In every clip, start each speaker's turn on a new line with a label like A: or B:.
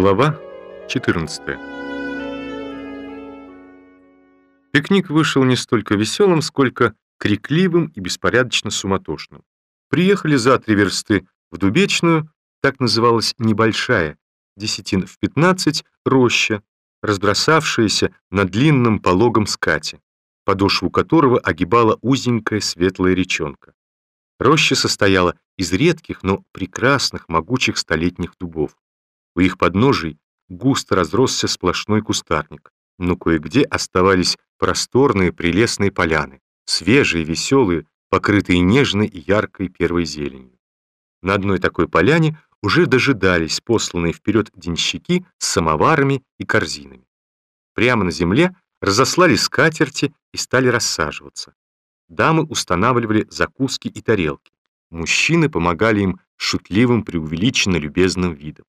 A: Глава 14 Пикник вышел не столько веселым, сколько крикливым и беспорядочно суматошным. Приехали за три версты в Дубечную, так называлась небольшая, десятин в пятнадцать, роща, разбросавшаяся на длинном пологом скате, подошву которого огибала узенькая светлая речонка. Роща состояла из редких, но прекрасных, могучих столетних дубов. У их подножий густо разросся сплошной кустарник, но кое-где оставались просторные прелестные поляны, свежие, веселые, покрытые нежной и яркой первой зеленью. На одной такой поляне уже дожидались посланные вперед денщики с самоварами и корзинами. Прямо на земле разослали скатерти и стали рассаживаться. Дамы устанавливали закуски и тарелки. Мужчины помогали им шутливым преувеличенно любезным видом.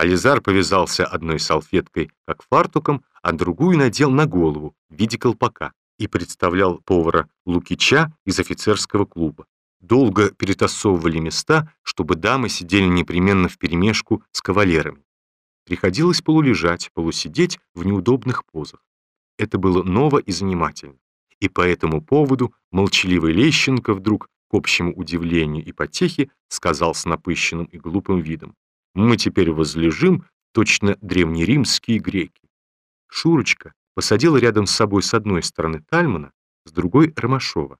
A: Ализар повязался одной салфеткой, как фартуком, а другую надел на голову в виде колпака и представлял повара Лукича из офицерского клуба. Долго перетасовывали места, чтобы дамы сидели непременно вперемешку с кавалерами. Приходилось полулежать, полусидеть в неудобных позах. Это было ново и занимательно. И по этому поводу молчаливый Лещенко вдруг, к общему удивлению и потехе, сказал с напыщенным и глупым видом. Мы теперь возлежим, точно древнеримские греки. Шурочка посадила рядом с собой с одной стороны Тальмана, с другой — Ромашова.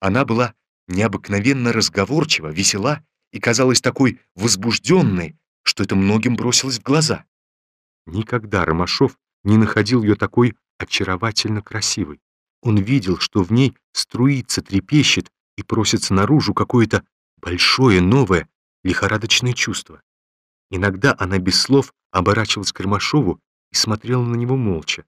A: Она была необыкновенно разговорчива, весела и казалась такой возбужденной, что это многим бросилось в глаза. Никогда Ромашов не находил ее такой очаровательно красивой. Он видел, что в ней струится, трепещет и просится наружу какое-то большое, новое, лихорадочное чувство. Иногда она без слов оборачивалась к Ромашову и смотрела на него молча.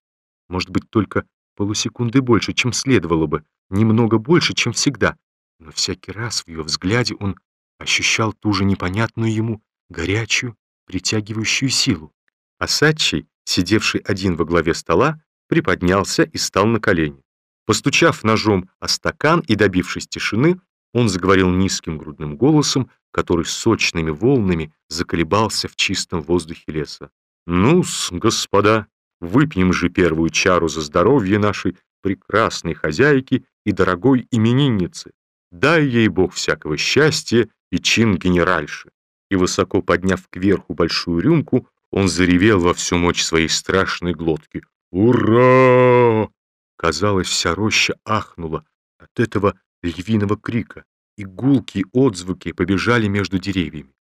A: Может быть, только полусекунды больше, чем следовало бы, немного больше, чем всегда. Но всякий раз в ее взгляде он ощущал ту же непонятную ему горячую, притягивающую силу. А Садчий, сидевший один во главе стола, приподнялся и стал на колени. Постучав ножом о стакан и добившись тишины, он заговорил низким грудным голосом, который сочными волнами заколебался в чистом воздухе леса. «Ну-с, господа, выпьем же первую чару за здоровье нашей прекрасной хозяйки и дорогой именинницы. Дай ей Бог всякого счастья и чин генеральши». И высоко подняв кверху большую рюмку, он заревел во всю мощь своей страшной глотки. «Ура!» Казалось, вся роща ахнула от этого львиного крика, и гулкие отзвуки побежали между деревьями.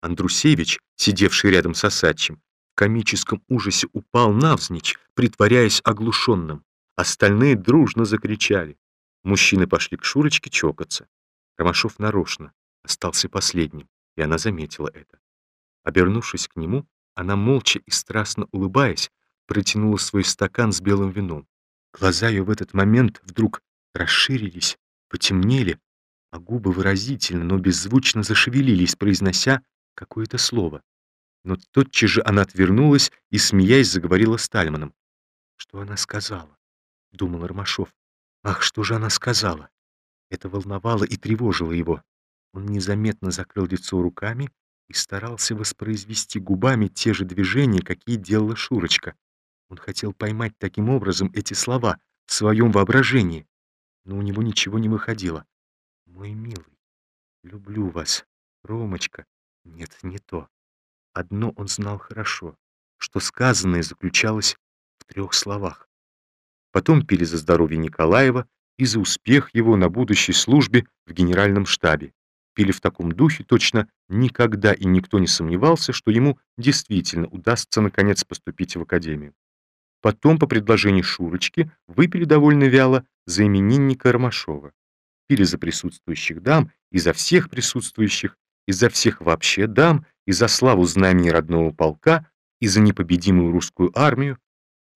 A: Андрусевич, сидевший рядом с Осадчим, в комическом ужасе упал навзничь, притворяясь оглушенным. Остальные дружно закричали. Мужчины пошли к Шурочке чокаться. Ромашов нарочно остался последним, и она заметила это. Обернувшись к нему, она, молча и страстно улыбаясь, протянула свой стакан с белым вином. Глаза ее в этот момент вдруг расширились, потемнели, а губы выразительно, но беззвучно зашевелились, произнося какое-то слово. Но тотчас же она отвернулась и, смеясь, заговорила с Тальманом. «Что она сказала?» — думал Ромашов. «Ах, что же она сказала?» Это волновало и тревожило его. Он незаметно закрыл лицо руками и старался воспроизвести губами те же движения, какие делала Шурочка. Он хотел поймать таким образом эти слова в своем воображении, но у него ничего не выходило. «Мой милый, люблю вас, Ромочка». Нет, не то. Одно он знал хорошо, что сказанное заключалось в трех словах. Потом пили за здоровье Николаева и за успех его на будущей службе в генеральном штабе. Пили в таком духе точно никогда и никто не сомневался, что ему действительно удастся наконец поступить в академию. Потом, по предложению Шурочки, выпили довольно вяло за именинника Ромашова. Пили за присутствующих дам и за всех присутствующих, и за всех вообще дам, и за славу знамени родного полка, и за непобедимую русскую армию.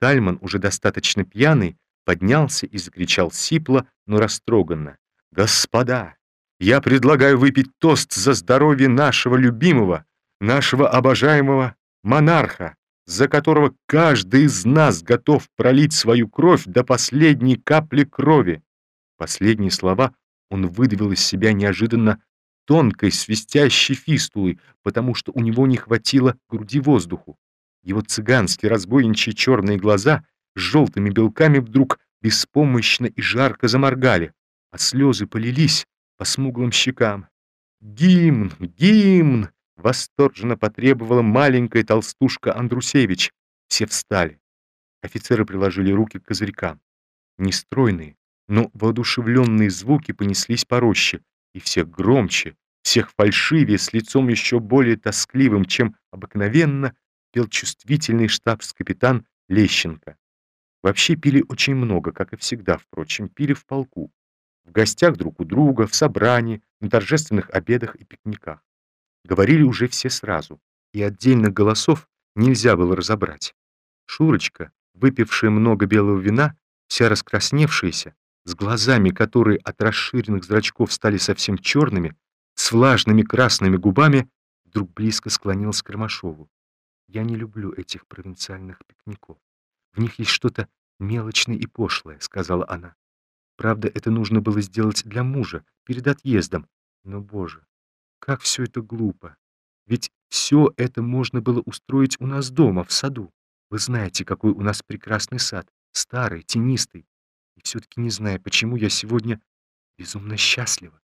A: Тальман, уже достаточно пьяный, поднялся и закричал сипло, но растроганно. «Господа, я предлагаю выпить тост за здоровье нашего любимого, нашего обожаемого монарха, за которого каждый из нас готов пролить свою кровь до последней капли крови. Последние слова он выдавил из себя неожиданно тонкой свистящей фистулой, потому что у него не хватило груди воздуху. Его цыганские разбойничьи черные глаза с желтыми белками вдруг беспомощно и жарко заморгали, а слезы полились по смуглым щекам. «Гимн! Гимн!» — восторженно потребовала маленькая толстушка Андрусевич. Все встали. Офицеры приложили руки к козырькам. Нестройные, но воодушевленные звуки понеслись по роще, и всех громче, всех фальшивее, с лицом еще более тоскливым, чем обыкновенно, пел чувствительный штабс-капитан Лещенко. Вообще пили очень много, как и всегда, впрочем, пили в полку. В гостях друг у друга, в собрании, на торжественных обедах и пикниках. Говорили уже все сразу, и отдельных голосов нельзя было разобрать. Шурочка, выпившая много белого вина, вся раскрасневшаяся, с глазами, которые от расширенных зрачков стали совсем черными, с влажными красными губами, вдруг близко склонилась к Ромашову. «Я не люблю этих провинциальных пикников. В них есть что-то мелочное и пошлое», — сказала она. «Правда, это нужно было сделать для мужа, перед отъездом. Но, боже, как все это глупо. Ведь все это можно было устроить у нас дома, в саду. Вы знаете, какой у нас прекрасный сад, старый, тенистый. Все-таки не знаю, почему я сегодня безумно счастлива.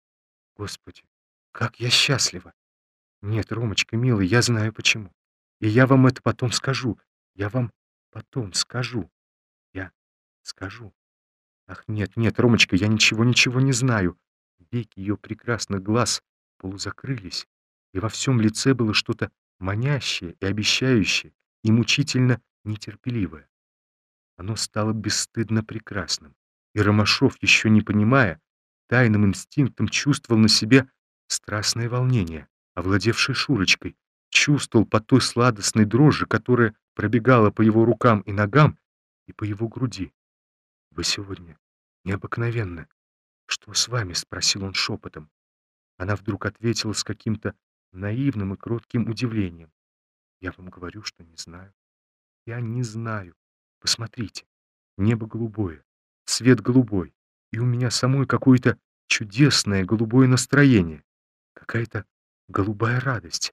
A: Господи, как я счастлива! Нет, Ромочка, милый, я знаю почему. И я вам это потом скажу. Я вам потом скажу. Я скажу. Ах, нет, нет, Ромочка, я ничего-ничего не знаю. Веки ее прекрасных глаз полузакрылись, и во всем лице было что-то манящее и обещающее, и мучительно нетерпеливое. Оно стало бесстыдно прекрасным, и Ромашов, еще не понимая, тайным инстинктом чувствовал на себе страстное волнение, овладевшее Шурочкой, чувствовал по той сладостной дрожи, которая пробегала по его рукам и ногам и по его груди. «Вы сегодня необыкновенны. Что с вами?» — спросил он шепотом. Она вдруг ответила с каким-то наивным и кротким удивлением. «Я вам говорю, что не знаю. Я не знаю. Посмотрите, небо голубое, свет голубой, и у меня самой какое-то чудесное голубое настроение, какая-то голубая радость.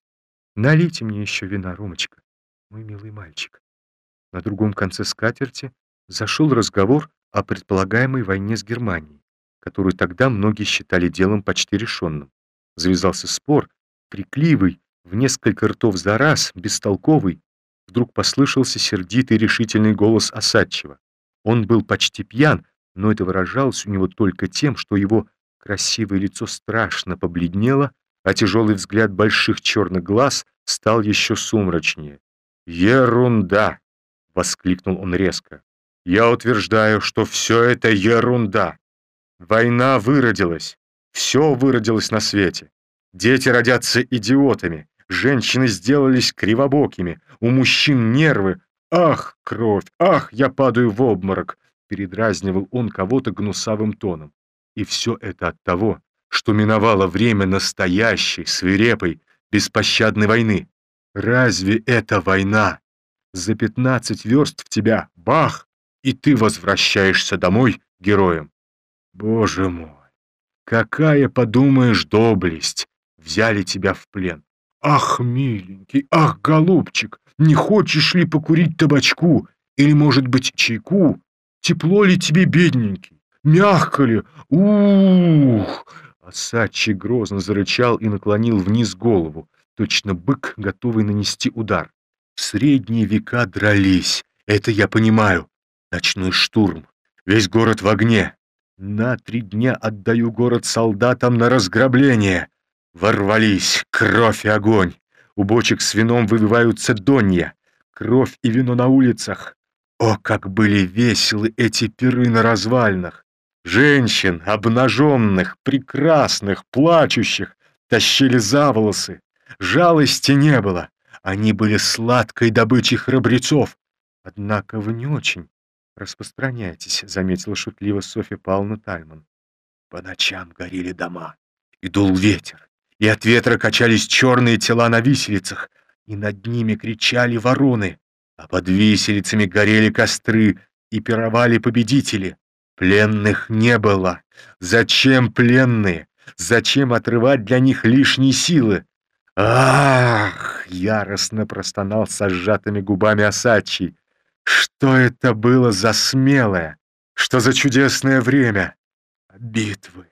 A: Налейте мне еще вина, Ромочка, мой милый мальчик». На другом конце скатерти зашел разговор о предполагаемой войне с Германией, которую тогда многие считали делом почти решенным. Завязался спор, крикливый, в несколько ртов за раз, бестолковый. Вдруг послышался сердитый решительный голос Осадчева. Он был почти пьян, но это выражалось у него только тем, что его красивое лицо страшно побледнело, а тяжелый взгляд больших черных глаз стал еще сумрачнее. «Ерунда!» — воскликнул он резко. «Я утверждаю, что все это ерунда. Война выродилась. Все выродилось на свете. Дети родятся идиотами, женщины сделались кривобокими, у мужчин нервы. Ах, кровь, ах, я падаю в обморок, передразнивал он кого-то гнусавым тоном. И все это от того, что миновало время настоящей, свирепой, беспощадной войны. Разве это война? За пятнадцать верст в тебя, бах, и ты возвращаешься домой героем. Боже мой, какая, подумаешь, доблесть! Взяли тебя в плен. Ах, миленький, ах, голубчик, не хочешь ли покурить табачку или, может быть, чайку? Тепло ли тебе, бедненький? Мягко ли? Ух! Осадчий грозно зарычал и наклонил вниз голову, точно бык, готовый нанести удар. В средние века дрались, это я понимаю. Ночной штурм, весь город в огне, на три дня отдаю город солдатам на разграбление. Ворвались, кровь и огонь. У бочек с вином выбиваются донья. Кровь и вино на улицах. О, как были веселы эти пиры на развальнах! Женщин, обнаженных, прекрасных, плачущих, тащили за волосы. Жалости не было. Они были сладкой добычей храбрецов. Однако вы не очень распространяйтесь», — заметила шутливо Софья Павловна Тальман. По ночам горели дома, и дул ветер, и от ветра качались черные тела на виселицах, и над ними кричали вороны, а под виселицами горели костры, и пировали победители. Пленных не было. Зачем пленные? Зачем отрывать для них лишние силы? Ах, яростно простонал со сжатыми губами Осадчий. Что это было за смелое? Что за чудесное время? Битвы.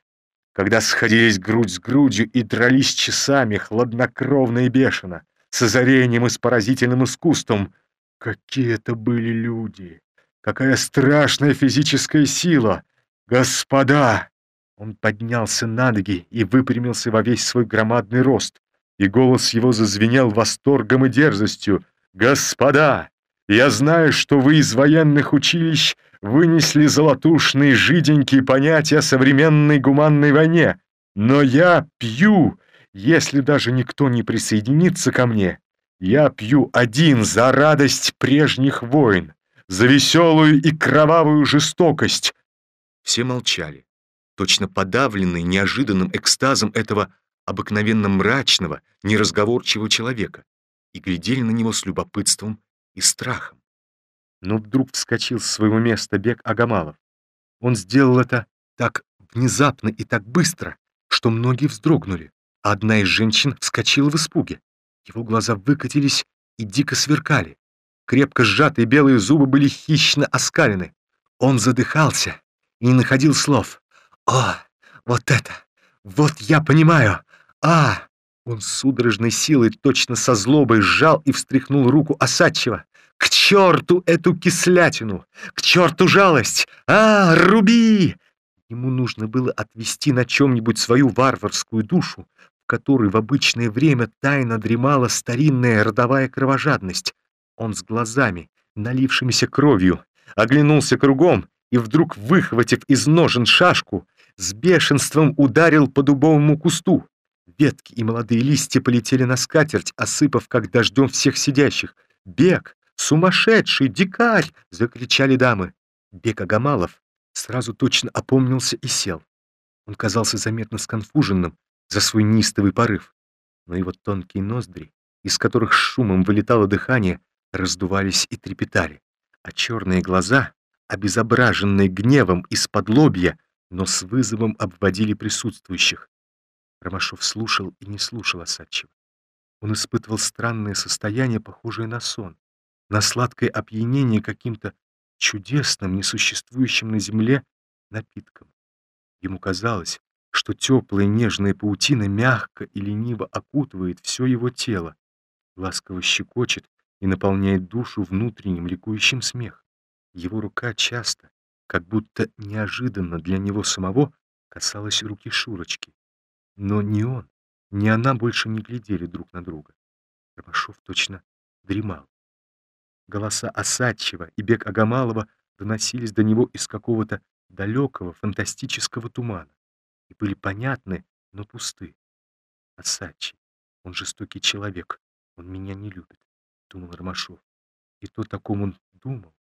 A: Когда сходились грудь с грудью и дрались часами, хладнокровно и бешено, с озарением и с поразительным искусством. Какие это были люди! Какая страшная физическая сила! Господа! Он поднялся на ноги и выпрямился во весь свой громадный рост, и голос его зазвенел восторгом и дерзостью. «Господа, я знаю, что вы из военных училищ вынесли золотушные жиденькие понятия о современной гуманной войне, но я пью, если даже никто не присоединится ко мне. Я пью один за радость прежних войн, за веселую и кровавую жестокость». Все молчали точно подавленный неожиданным экстазом этого обыкновенно мрачного, неразговорчивого человека, и глядели на него с любопытством и страхом. Но вдруг вскочил с своего места бег Агамалов. Он сделал это так внезапно и так быстро, что многие вздрогнули, а одна из женщин вскочила в испуге. Его глаза выкатились и дико сверкали. Крепко сжатые белые зубы были хищно оскалены. Он задыхался и не находил слов. «О, вот это! Вот я понимаю! А!» Он судорожной силой, точно со злобой, сжал и встряхнул руку Осадчева. «К черту эту кислятину! К черту жалость! А, руби!» Ему нужно было отвести на чем-нибудь свою варварскую душу, в которой в обычное время тайно дремала старинная родовая кровожадность. Он с глазами, налившимися кровью, оглянулся кругом и вдруг, выхватив из ножен шашку, с бешенством ударил по дубовому кусту. Ветки и молодые листья полетели на скатерть, осыпав как дождем всех сидящих. «Бег! Сумасшедший! Дикарь!» — закричали дамы. Бег Агамалов сразу точно опомнился и сел. Он казался заметно сконфуженным за свой нистовый порыв. Но его тонкие ноздри, из которых шумом вылетало дыхание, раздувались и трепетали, а черные глаза, обезображенные гневом из-под лобья, но с вызовом обводили присутствующих. Ромашов слушал и не слушал Осадчева. Он испытывал странное состояние, похожее на сон, на сладкое опьянение каким-то чудесным, несуществующим на земле напитком. Ему казалось, что теплая нежная паутина мягко и лениво окутывает все его тело, ласково щекочет и наполняет душу внутренним ликующим смехом. Его рука часто, как будто неожиданно для него самого касалась руки Шурочки. Но ни он, ни она больше не глядели друг на друга. Ромашов точно дремал. Голоса Осадчева и Бег Агамалова доносились до него из какого-то далекого фантастического тумана и были понятны, но пусты. Осадчий, он жестокий человек, он меня не любит, думал Ромашов. И то, о ком он думал,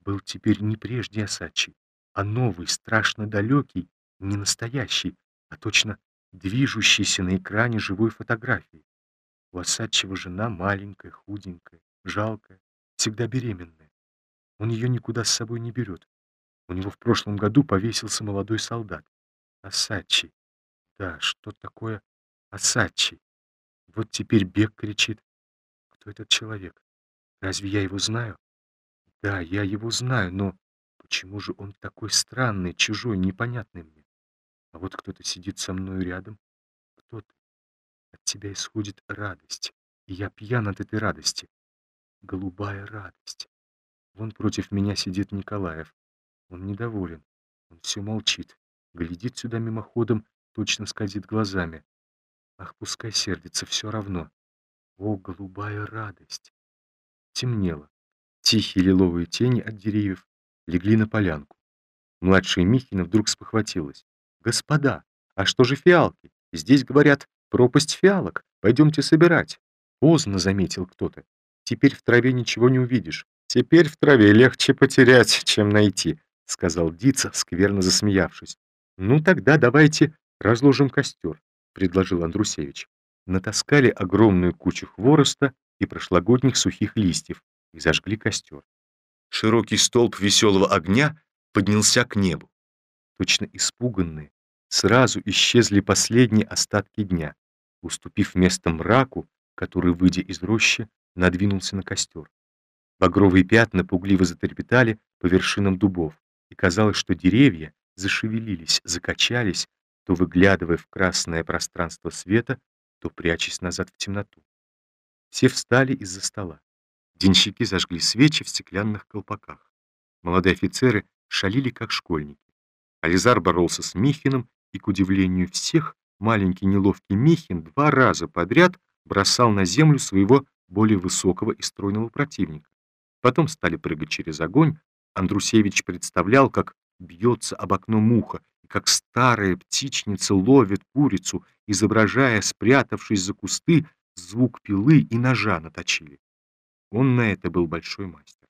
A: был теперь не прежде Осадчий, а новый, страшно далекий, не настоящий, а точно движущийся на экране живой фотографии. У Осадчего жена маленькая, худенькая, жалкая, всегда беременная. Он ее никуда с собой не берет. У него в прошлом году повесился молодой солдат. Осадчий. Да, что такое Осадчий? Вот теперь Бег кричит. Кто этот человек? Разве я его знаю? Да, я его знаю, но почему же он такой странный, чужой, непонятный мне? А вот кто-то сидит со мной рядом. Кто ты? От тебя исходит радость, и я пьян от этой радости. Голубая радость. Вон против меня сидит Николаев. Он недоволен. Он все молчит. Глядит сюда мимоходом, точно скользит глазами. Ах, пускай сердится, все равно. О, голубая радость! Темнело. Тихие лиловые тени от деревьев легли на полянку. Младшая Михина вдруг спохватилась. «Господа, а что же фиалки? Здесь, говорят, пропасть фиалок. Пойдемте собирать». Поздно, заметил кто-то. «Теперь в траве ничего не увидишь. Теперь в траве легче потерять, чем найти», — сказал Дица, скверно засмеявшись. «Ну тогда давайте разложим костер», — предложил Андрусевич. Натаскали огромную кучу хвороста и прошлогодних сухих листьев, и зажгли костер. Широкий столб веселого огня поднялся к небу. Точно испуганные, сразу исчезли последние остатки дня, уступив место мраку который, выйдя из рощи, надвинулся на костер. Багровые пятна пугливо затрепетали по вершинам дубов, и казалось, что деревья зашевелились, закачались, то выглядывая в красное пространство света, то прячась назад в темноту. Все встали из-за стола. Денщики зажгли свечи в стеклянных колпаках. Молодые офицеры шалили, как школьники. Ализар боролся с Михиным, и, к удивлению всех, маленький неловкий Михин два раза подряд бросал на землю своего более высокого и стройного противника. Потом стали прыгать через огонь. Андрусевич представлял, как бьется об окно муха, и как старая птичница ловит курицу, изображая, спрятавшись за кусты, звук пилы и ножа наточили. Он на это был большой мастер.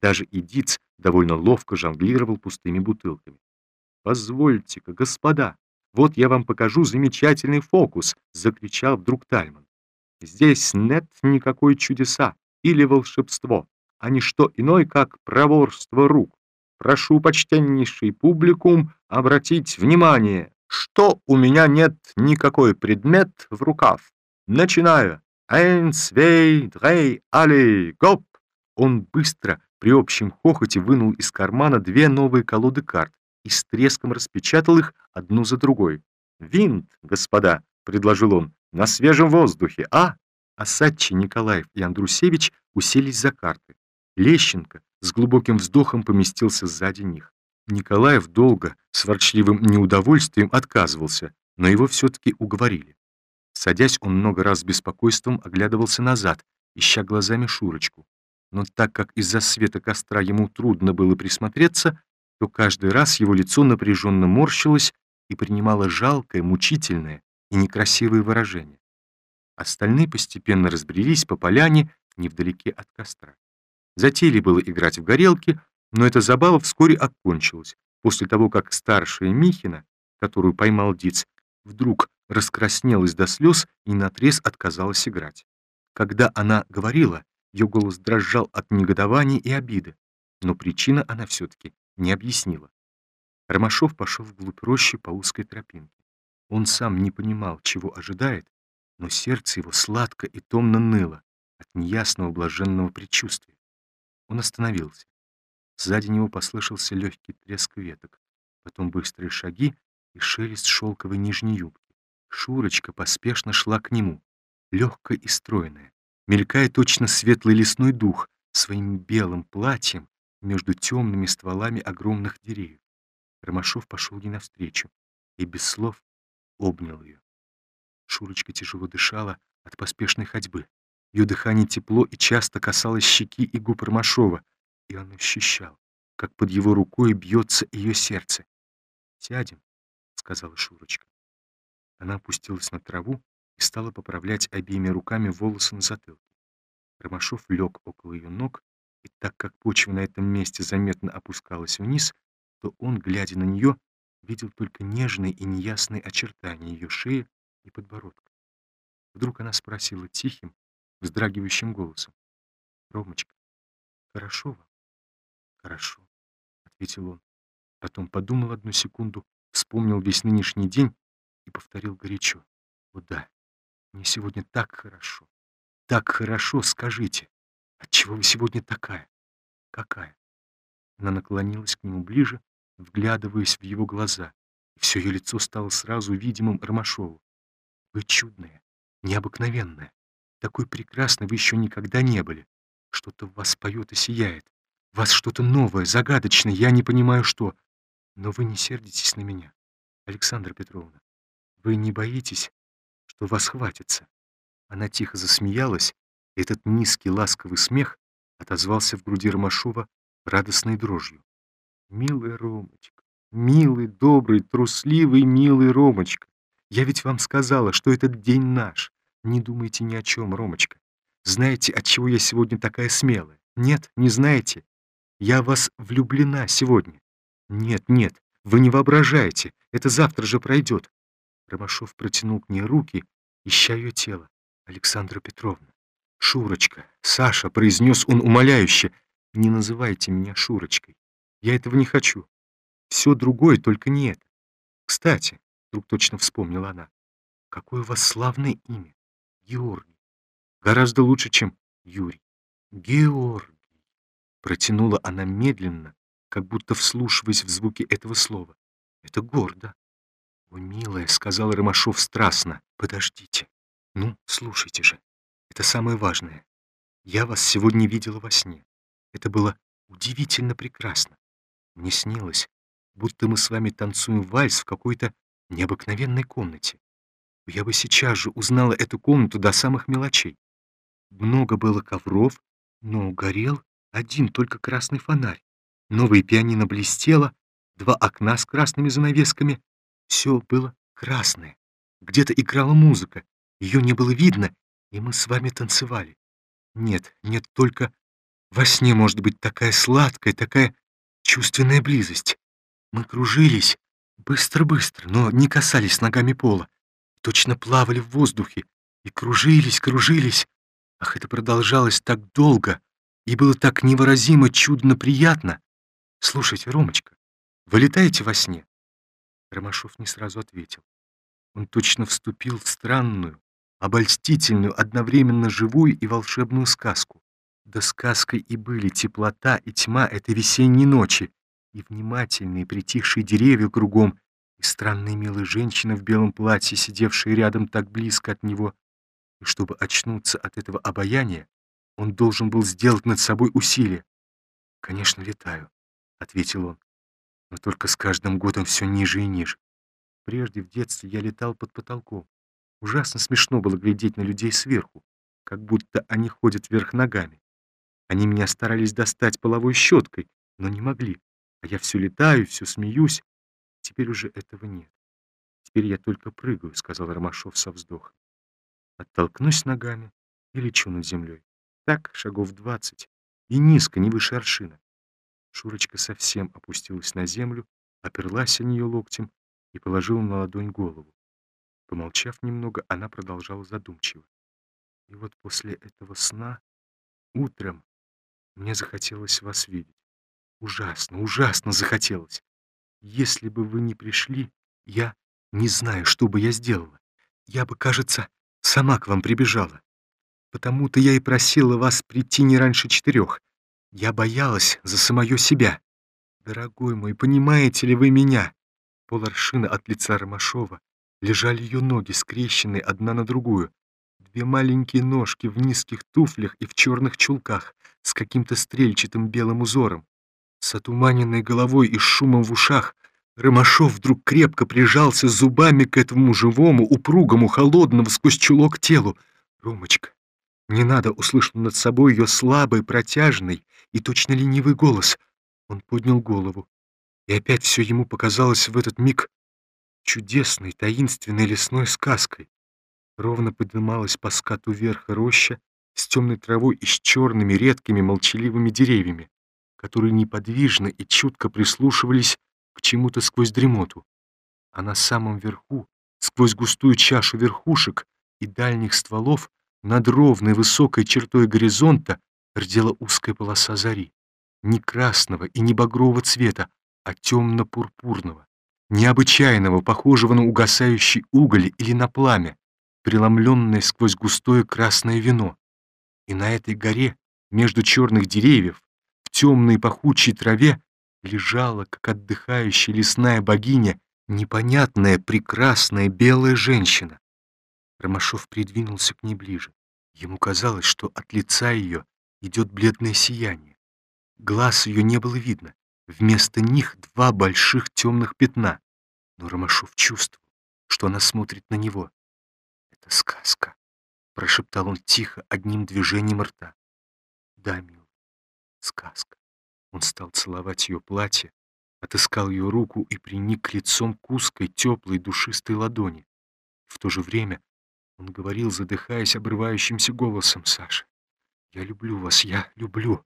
A: Даже Идиц довольно ловко жонглировал пустыми бутылками. «Позвольте-ка, господа, вот я вам покажу замечательный фокус!» — закричал вдруг Тальман. «Здесь нет никакой чудеса или волшебство, а не что иное, как проворство рук. Прошу, почтеннейший публикум, обратить внимание, что у меня нет никакой предмет в рукав. Начинаю. Эйнс, вей, дрей, али, гоп!» Он быстро, при общем хохоте, вынул из кармана две новые колоды карт и с треском распечатал их одну за другой. «Винт, господа!» — предложил он. «На свежем воздухе, а?» Асадчи, Николаев и Андрусевич уселись за карты. Лещенко с глубоким вздохом поместился сзади них. Николаев долго, с ворчливым неудовольствием отказывался, но его все-таки уговорили. Садясь, он много раз с беспокойством оглядывался назад, ища глазами Шурочку. Но так как из-за света костра ему трудно было присмотреться, то каждый раз его лицо напряженно морщилось и принимало жалкое, мучительное и некрасивое выражение. Остальные постепенно разбрелись по поляне невдалеке от костра. Затеяли было играть в горелки, но эта забава вскоре окончилась, после того, как старшая Михина, которую поймал Диц, вдруг раскраснелась до слез и наотрез отказалась играть. Когда она говорила, ее голос дрожал от негодования и обиды, но причина она все-таки не объяснила. Ромашов пошел вглубь рощи по узкой тропинке. Он сам не понимал, чего ожидает, но сердце его сладко и томно ныло от неясного блаженного предчувствия. Он остановился. Сзади него послышался легкий треск веток, потом быстрые шаги и шелест шелковой нижней юбки. Шурочка поспешно шла к нему, легкая и стройная, мелькая точно светлый лесной дух своим белым платьем между темными стволами огромных деревьев. Ромашов пошел ей навстречу и без слов обнял ее. Шурочка тяжело дышала от поспешной ходьбы. Ее дыхание тепло и часто касалось щеки и губ Ромашова, и он ощущал, как под его рукой бьется ее сердце. «Сядем», — сказала Шурочка. Она опустилась на траву и стала поправлять обеими руками волосы на затылке. Ромашов лег около ее ног и так как почва на этом месте заметно опускалась вниз, то он, глядя на нее, видел только нежные и неясные очертания ее шеи и подбородка. Вдруг она спросила тихим, вздрагивающим голосом. «Ромочка, хорошо вам?» «Хорошо», — ответил он. Потом подумал одну секунду, вспомнил весь нынешний день и повторил горячо. «О да, мне сегодня так хорошо, так хорошо, скажите». Отчего вы сегодня такая? Какая? Она наклонилась к нему ближе, вглядываясь в его глаза, и все ее лицо стало сразу видимым Ромашову. Вы чудная, необыкновенная. Такой прекрасной вы еще никогда не были. Что-то в вас поет и сияет. Вас что-то новое, загадочное, я не понимаю, что. Но вы не сердитесь на меня, Александра Петровна. Вы не боитесь, что вас хватится. Она тихо засмеялась, этот низкий ласковый смех отозвался в груди Ромашова радостной дрожью. «Милый Ромочка, милый, добрый, трусливый, милый Ромочка, я ведь вам сказала, что этот день наш. Не думайте ни о чем, Ромочка. Знаете, от чего я сегодня такая смелая? Нет, не знаете? Я вас влюблена сегодня. Нет, нет, вы не воображаете, это завтра же пройдет. Ромашов протянул к ней руки, ища ее тело. Александра Петровна, «Шурочка, Саша», — произнес он умоляюще, — «не называйте меня Шурочкой. Я этого не хочу. Все другое, только не это. Кстати, — вдруг точно вспомнила она, — какое у вас славное имя, Георгий. Гораздо лучше, чем Юрий. Георгий. Протянула она медленно, как будто вслушиваясь в звуки этого слова. Это гордо. «О, милая», — сказал Ромашов страстно, — «подождите. Ну, слушайте же. Это самое важное. Я вас сегодня видела во сне. Это было удивительно прекрасно. Мне снилось, будто мы с вами танцуем вальс в какой-то необыкновенной комнате. Я бы сейчас же узнала эту комнату до самых мелочей. Много было ковров, но горел один только красный фонарь. Новое пианино блестело, два окна с красными занавесками. Все было красное. Где-то играла музыка, ее не было видно, и мы с вами танцевали. Нет, нет, только во сне может быть такая сладкая, такая чувственная близость. Мы кружились быстро-быстро, но не касались ногами пола. Точно плавали в воздухе и кружились, кружились. Ах, это продолжалось так долго и было так невыразимо чудно приятно. Слушайте, Ромочка, вы летаете во сне? Ромашов не сразу ответил. Он точно вступил в странную, обольстительную, одновременно живую и волшебную сказку. Да сказкой и были теплота и тьма этой весенней ночи, и внимательные притихшие деревья кругом, и странная милая женщина в белом платье, сидевшая рядом так близко от него. И чтобы очнуться от этого обаяния, он должен был сделать над собой усилие. «Конечно, летаю», — ответил он, — «но только с каждым годом все ниже и ниже. Прежде в детстве я летал под потолком. Ужасно смешно было глядеть на людей сверху, как будто они ходят вверх ногами. Они меня старались достать половой щеткой, но не могли. А я все летаю, все смеюсь. Теперь уже этого нет. Теперь я только прыгаю, — сказал Ромашов со вздохом. Оттолкнусь ногами и лечу над землей. Так, шагов двадцать, и низко, не выше аршина. Шурочка совсем опустилась на землю, оперлась о нее локтем и положила на ладонь голову. Помолчав немного, она продолжала задумчиво. И вот после этого сна, утром, мне захотелось вас видеть. Ужасно, ужасно захотелось. Если бы вы не пришли, я не знаю, что бы я сделала. Я бы, кажется, сама к вам прибежала. Потому-то я и просила вас прийти не раньше четырех. Я боялась за самое себя. Дорогой мой, понимаете ли вы меня? Поларшина от лица Ромашова лежали ее ноги, скрещенные одна на другую. Две маленькие ножки в низких туфлях и в черных чулках с каким-то стрельчатым белым узором. С отуманенной головой и шумом в ушах Ромашов вдруг крепко прижался зубами к этому живому, упругому, холодному сквозь чулок телу. «Ромочка, не надо!» — услышал над собой ее слабый, протяжный и точно ленивый голос. Он поднял голову. И опять все ему показалось в этот миг чудесной, таинственной лесной сказкой. Ровно поднималась по скату вверх роща с темной травой и с черными, редкими, молчаливыми деревьями, которые неподвижно и чутко прислушивались к чему-то сквозь дремоту. А на самом верху, сквозь густую чашу верхушек и дальних стволов, над ровной высокой чертой горизонта рдела узкая полоса зари, не красного и не багрового цвета, а темно-пурпурного необычайного, похожего на угасающий уголь или на пламя, преломленное сквозь густое красное вино. И на этой горе, между черных деревьев, в темной пахучей траве, лежала, как отдыхающая лесная богиня, непонятная, прекрасная белая женщина. Ромашов придвинулся к ней ближе. Ему казалось, что от лица ее идет бледное сияние. Глаз ее не было видно. Вместо них два больших темных пятна. Но Ромашов чувствовал, что она смотрит на него. «Это сказка», — прошептал он тихо, одним движением рта. «Да, милый, сказка». Он стал целовать ее платье, отыскал ее руку и приник лицом к узкой, теплой, душистой ладони. В то же время он говорил, задыхаясь обрывающимся голосом, «Саша, я люблю вас, я люблю».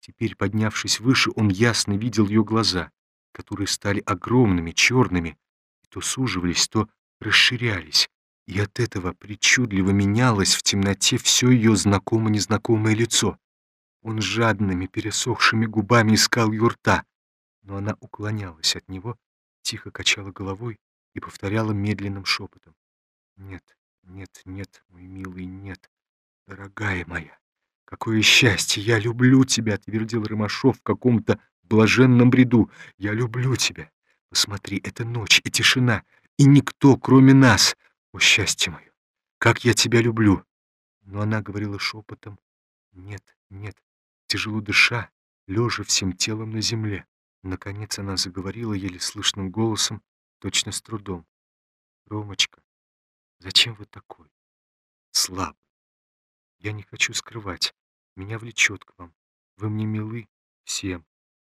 A: Теперь, поднявшись выше, он ясно видел ее глаза, которые стали огромными, черными, и то суживались, то расширялись, и от этого причудливо менялось в темноте все ее знакомо-незнакомое лицо. Он жадными, пересохшими губами искал ее рта, но она уклонялась от него, тихо качала головой и повторяла медленным шепотом. «Нет, нет, нет, мой милый, нет.
B: Дорогая моя, какое счастье! Я люблю тебя, твердил Ромашов в каком-то блаженном бреду. Я люблю тебя. Посмотри, это ночь и тишина, и никто, кроме нас. О, счастье мое! Как я тебя люблю! Но она говорила шепотом. Нет, нет, тяжело дыша, лежа всем телом на земле. Наконец она заговорила еле слышным голосом, точно с трудом. «Ромочка, зачем вы такой? Слабый. Я не хочу скрывать. Меня влечет к вам. Вы мне милы всем.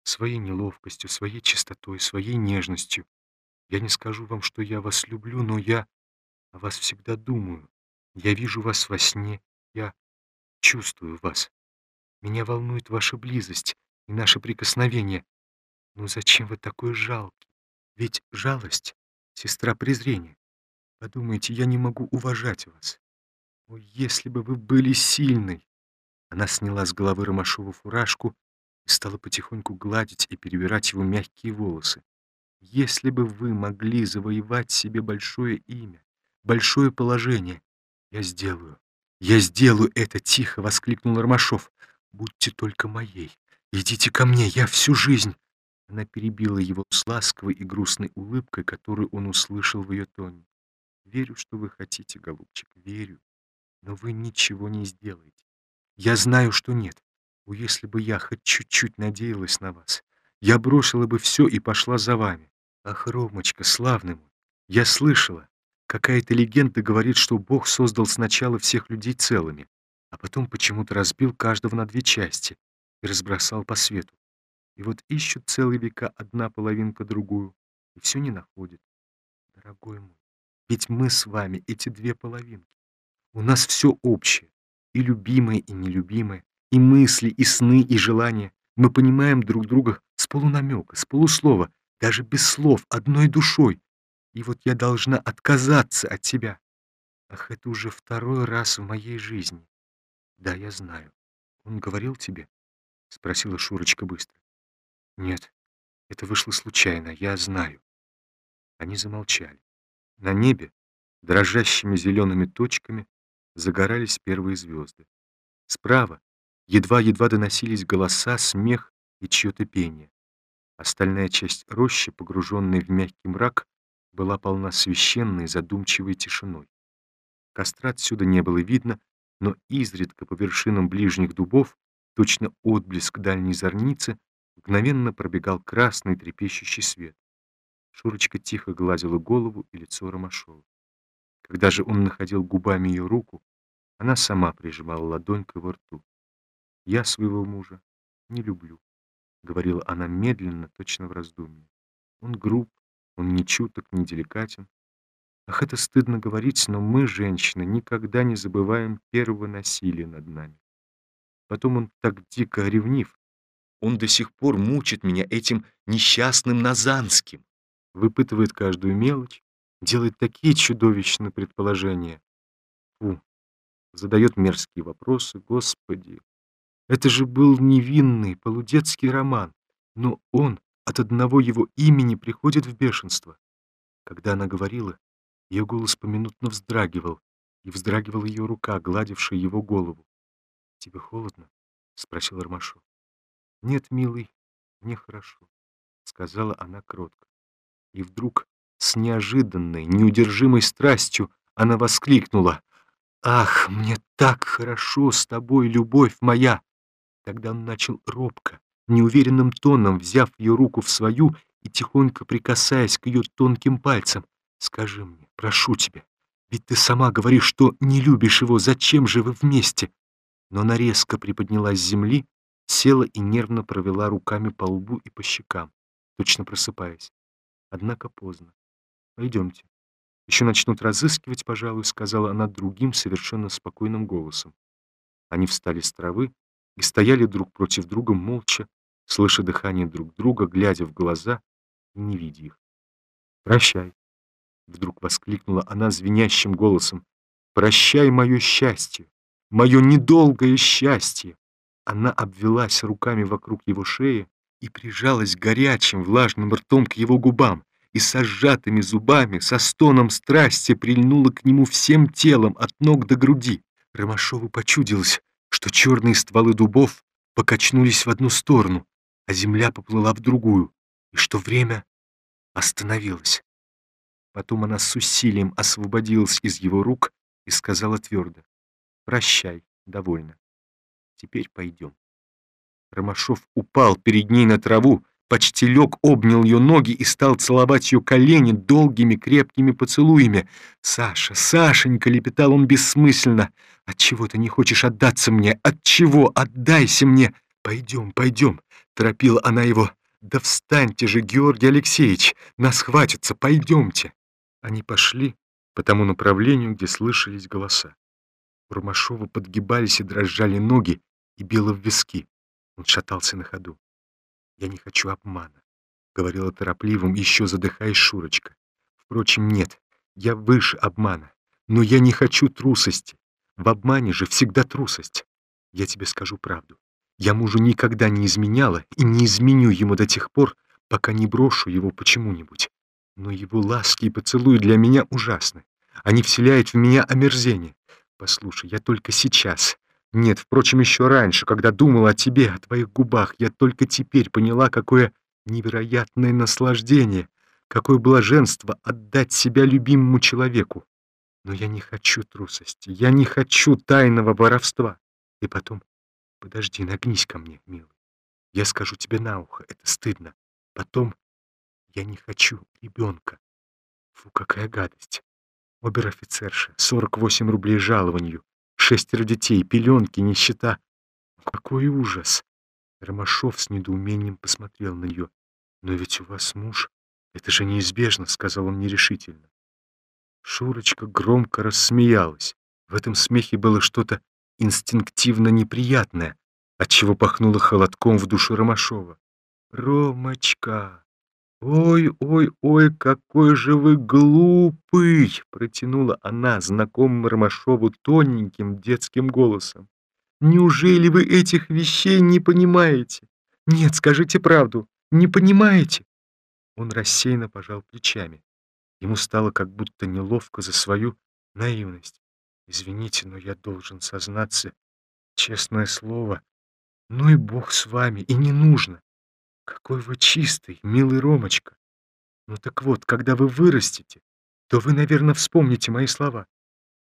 B: Своей неловкостью, своей чистотой, своей нежностью. Я не скажу вам, что я вас люблю, но я о вас всегда думаю. Я вижу вас во сне. Я чувствую вас. Меня волнует ваша близость и наше прикосновение. Но зачем вы такой жалкий? Ведь жалость — сестра презрения. Подумайте, я не могу уважать вас. О, если бы вы были сильной! Она сняла с головы Ромашову фуражку и стала потихоньку гладить и перебирать его мягкие волосы. Если бы вы могли завоевать себе большое имя, большое положение, я сделаю. Я сделаю это, тихо воскликнул Ромашов. Будьте только моей. Идите ко мне, я всю жизнь. Она перебила его с ласковой и грустной улыбкой, которую он услышал в ее тоне. «Верю, что вы хотите, голубчик, верю. Но вы ничего не сделаете. Я знаю, что нет. О, если бы я хоть чуть-чуть надеялась на вас, я бросила бы все и пошла за вами. Ах, Ромочка, славный мой, я слышала. Какая-то легенда говорит, что Бог создал сначала всех людей целыми, а потом почему-то разбил каждого на две части и разбросал по свету. И вот ищут целые века одна половинка другую, и все не находят. Дорогой мой, ведь мы с вами эти две половинки. У нас все общее, и любимое, и нелюбимое, и мысли, и сны, и желания. Мы понимаем друг друга с полунамека, с полуслова, даже без слов, одной душой. И вот я должна отказаться от тебя. Ах, это уже второй раз в моей жизни. Да, я знаю. Он говорил тебе? Спросила Шурочка быстро. Нет, это вышло случайно, я знаю. Они замолчали. На небе, дрожащими зелеными точками, загорались первые звезды. Справа едва-едва доносились голоса, смех и чье-то пение. Остальная часть рощи, погруженная в мягкий мрак, была полна священной задумчивой тишиной. Костра отсюда не было видно, но изредка по вершинам ближних дубов, точно отблеск дальней зорницы, мгновенно пробегал красный трепещущий свет. Шурочка тихо гладила голову и лицо Ромашова. Когда же он находил губами ее руку, она сама прижимала ладонь к его рту. «Я своего мужа не люблю», — говорила она медленно, точно в раздумье. «Он груб, он не чуток, не деликатен. Ах, это стыдно говорить, но мы, женщины, никогда не забываем первого насилия над нами. Потом он так дико ревнив, он до сих пор мучит меня этим несчастным Назанским. Выпытывает каждую мелочь, делает такие чудовищные предположения. Фу, задает мерзкие вопросы. Господи, это же был невинный, полудетский роман, но он от одного его имени приходит в бешенство. Когда она говорила, ее голос поминутно вздрагивал, и вздрагивала ее рука, гладившая его голову. «Тебе холодно?» — спросил Ромашов. «Нет, милый, мне хорошо», — сказала она кротко. И вдруг с неожиданной, неудержимой страстью она воскликнула. «Ах, мне так хорошо с тобой, любовь моя!» Тогда он начал робко, неуверенным тоном, взяв ее руку в свою и тихонько прикасаясь к ее тонким пальцам. «Скажи мне, прошу тебя, ведь ты сама говоришь, что не любишь его, зачем же вы вместе?» Но она резко приподнялась с земли, села и нервно провела руками по лбу и по щекам, точно просыпаясь. Однако поздно. «Пойдемте. Еще начнут разыскивать, пожалуй», — сказала она другим, совершенно спокойным голосом. Они встали с травы и стояли друг против друга молча, слыша дыхание друг друга, глядя в глаза и не видя их. «Прощай», — вдруг воскликнула она звенящим голосом. «Прощай мое счастье, мое недолгое счастье!» Она обвелась руками вокруг его шеи и прижалась горячим влажным ртом к его губам, и со сжатыми зубами, со стоном страсти прильнула к нему всем телом от ног до груди. Ромашову почудилось, что черные стволы дубов покачнулись в одну сторону, а земля поплыла в другую, и что время остановилось. Потом она с усилием освободилась из его рук и сказала твердо, «Прощай, довольно. Теперь пойдем». Ромашов упал перед ней на траву, почти лег, обнял ее ноги и стал целовать ее колени долгими крепкими поцелуями. «Саша, Сашенька!» — лепетал он бессмысленно. «Отчего ты не хочешь отдаться мне? Отчего? Отдайся мне! Пойдем, пойдем!» — торопила она его. «Да встаньте же, Георгий Алексеевич! Нас хватится, пойдемте!» Они пошли по тому направлению, где слышались голоса. У подгибались и дрожали ноги и било в виски. Он шатался на ходу. «Я не хочу обмана», — говорила торопливым, еще задыхаясь Шурочка. «Впрочем, нет, я выше обмана, но я не хочу трусости. В обмане же всегда трусость. Я тебе скажу правду. Я мужу никогда не изменяла и не изменю ему до тех пор, пока не брошу его почему-нибудь. Но его ласки и поцелуи для меня ужасны. Они вселяют в меня омерзение. Послушай, я только сейчас, нет, впрочем, еще раньше, когда думала о тебе, о твоих губах, я только теперь поняла, какое невероятное наслаждение, какое блаженство отдать себя любимому человеку. Но я не хочу трусости, я не хочу тайного воровства. И потом, подожди, нагнись ко мне, милый. Я скажу тебе на ухо, это стыдно. Потом, я не хочу ребенка. Фу, какая гадость. Обер-офицерша, 48 рублей жалованию. Шестеро детей, пеленки, нищета. Какой ужас! Ромашов с недоумением посмотрел на нее. «Но ведь у вас муж. Это же неизбежно», — сказал он нерешительно. Шурочка громко рассмеялась. В этом смехе было что-то инстинктивно неприятное, отчего пахнуло холодком в душу Ромашова. «Ромочка! Ой-ой-ой, какой же вы глупый!» протянула она знакомым Ромашову тоненьким детским голосом. «Неужели вы этих вещей не понимаете? Нет, скажите правду, не понимаете?» Он рассеянно пожал плечами. Ему стало как будто неловко за свою наивность. «Извините, но я должен сознаться, честное слово. Ну и бог с вами, и не нужно. Какой вы чистый, милый Ромочка. Ну так вот, когда вы вырастете, то вы, наверное, вспомните мои слова.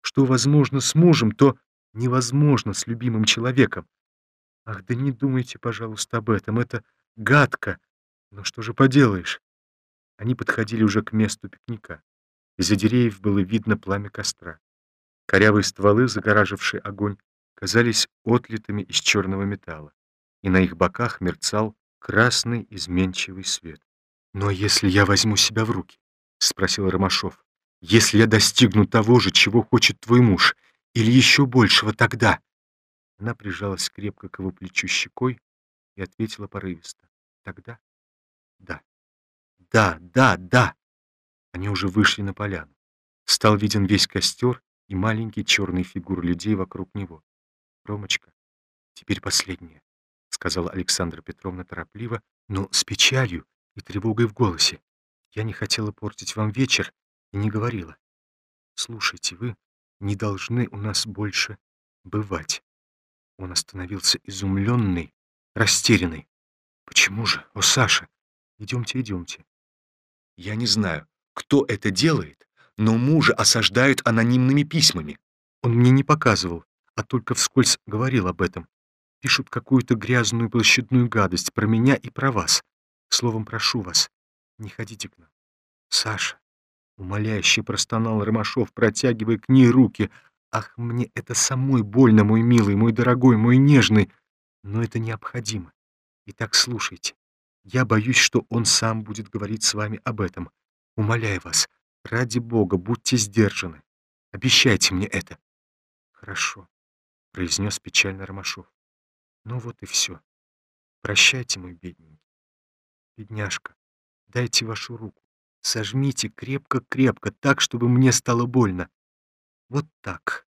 B: Что возможно с мужем, то невозможно с любимым человеком. Ах, да не думайте, пожалуйста, об этом. Это гадко. Но что же поделаешь? Они подходили уже к месту пикника. Из-за деревьев было видно пламя костра. Корявые стволы, загоражившие огонь, казались отлитыми из черного металла, и на их боках мерцал красный изменчивый свет. «Но если я возьму себя в руки?» — спросил Ромашов. «Если я достигну того же, чего хочет твой муж, или еще большего тогда?» Она прижалась крепко к его плечу щекой и ответила порывисто. «Тогда? Да. Да, да, да!» Они уже вышли на поляну. Стал виден весь костер и маленькие черные фигуры людей вокруг него. «Ромочка, теперь последнее», — сказала Александра Петровна торопливо, но с печалью и тревогой в голосе. «Я не хотела портить вам вечер и не говорила. Слушайте, вы не должны у нас больше бывать». Он остановился изумленный, растерянный. «Почему же? О, Саша! Идемте, идемте». «Я не знаю, кто это делает, но мужа осаждают анонимными письмами. Он мне не показывал, а только вскользь говорил об этом. Пишут какую-то грязную площадную гадость про меня и про вас. Словом, прошу вас, не ходите к нам. Саша, умоляюще простонал Ромашов, протягивая к ней руки. Ах, мне это самой больно, мой милый, мой дорогой, мой нежный. Но это необходимо. Итак, слушайте. Я боюсь, что он сам будет говорить с вами об этом. Умоляю вас, ради Бога, будьте сдержаны. Обещайте мне это. Хорошо, произнес печально Ромашов. Ну вот и все. Прощайте, мой бедненький. Бедняжка, дайте вашу руку. Сожмите крепко-крепко, так, чтобы мне стало больно. Вот так.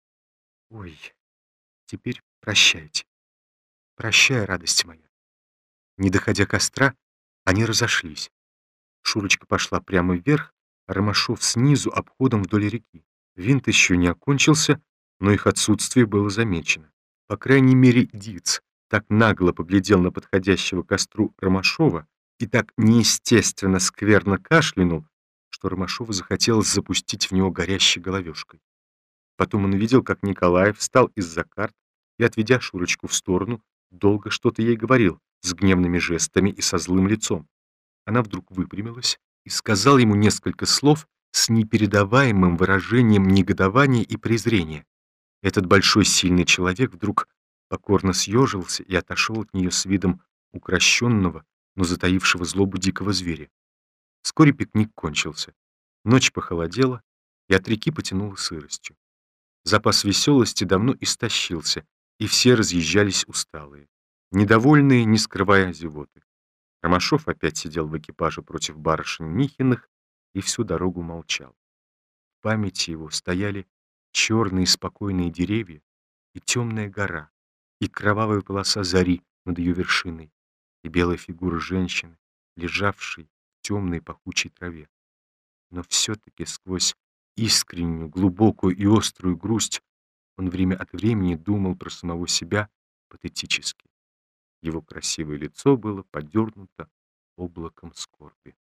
B: Ой, теперь прощайте. Прощай, радость моя. Не доходя костра, они разошлись. Шурочка пошла прямо вверх, Ромашов снизу обходом вдоль реки. Винт еще не окончился,
A: но их отсутствие было замечено. По крайней мере, Диц так нагло поглядел на подходящего к костру Ромашова и так неестественно скверно кашлянул, что Ромашову захотелось запустить в него горящей головешкой. Потом он видел, как Николаев встал из-за карт и, отведя Шурочку в сторону, долго что-то ей говорил, с гневными жестами и со злым лицом. Она вдруг выпрямилась и сказала ему несколько слов с непередаваемым выражением негодования и презрения. Этот большой сильный человек вдруг покорно съежился и отошел от нее с видом укращенного, но затаившего злобу дикого зверя. Вскоре пикник кончился. Ночь похолодела, и от реки потянуло сыростью. Запас веселости давно истощился, и все разъезжались усталые, недовольные, не скрывая зевоты. Ромашов опять сидел в экипаже против барышень Михиных и всю дорогу молчал. В памяти его стояли черные спокойные деревья и темная гора, и кровавая полоса зари над ее вершиной, и белая фигура женщины, лежавшей в темной пахучей траве. Но все-таки сквозь искреннюю, глубокую и острую грусть он время от времени думал про самого себя патетически. Его красивое лицо было подернуто облаком скорби.